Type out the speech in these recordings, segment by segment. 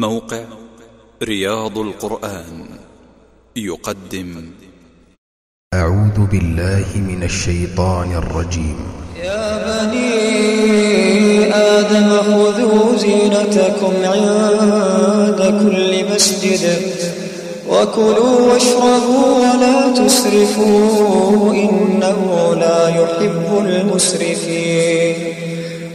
موقع رياض القرآن يقدم. أعوذ بالله من الشيطان الرجيم. يا بني آدم خذوا زينتكم عند كل مسجد وكلوا واشربوا ولا تسرفوا إنه لا يحب المسرفين.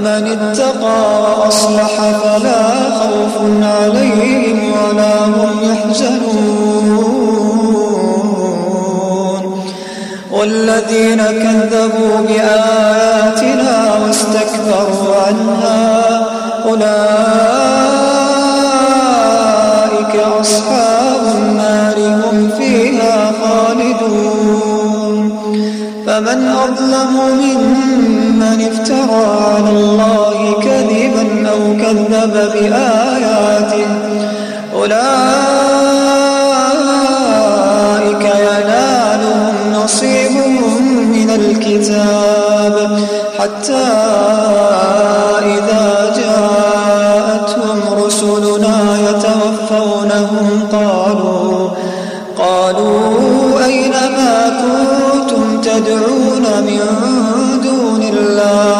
فمن اتقى وأصلح فلا خوف عليهم ولا هم يحزنون. والذين كذبوا بآياتنا واستكبروا عنها أولئك أصحاب النار هم فيها خالدون. فمن أظلم ممن افترى كذب بآياته أولئك ينالهم نصيبهم من الكتاب حتى إذا جاءتهم رسلنا يتوفونهم قالوا قالوا أين ما كنتم تدعون من دون الله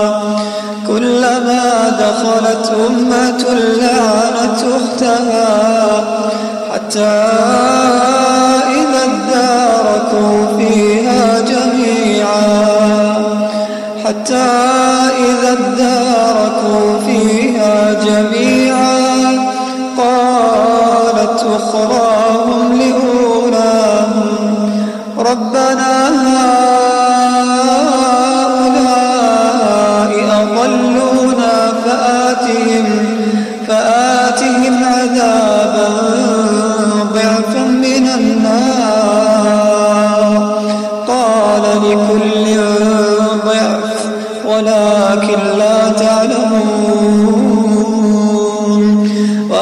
دخلت أمة لعنت أختها حتى إذا اداركوا فيها جميعا. حتى إذا اداركوا فيها جميعا قالت أخراهم لأولاهم ربنا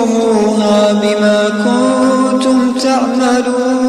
أورثتموها بما كنتم تعملون.